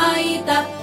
maitap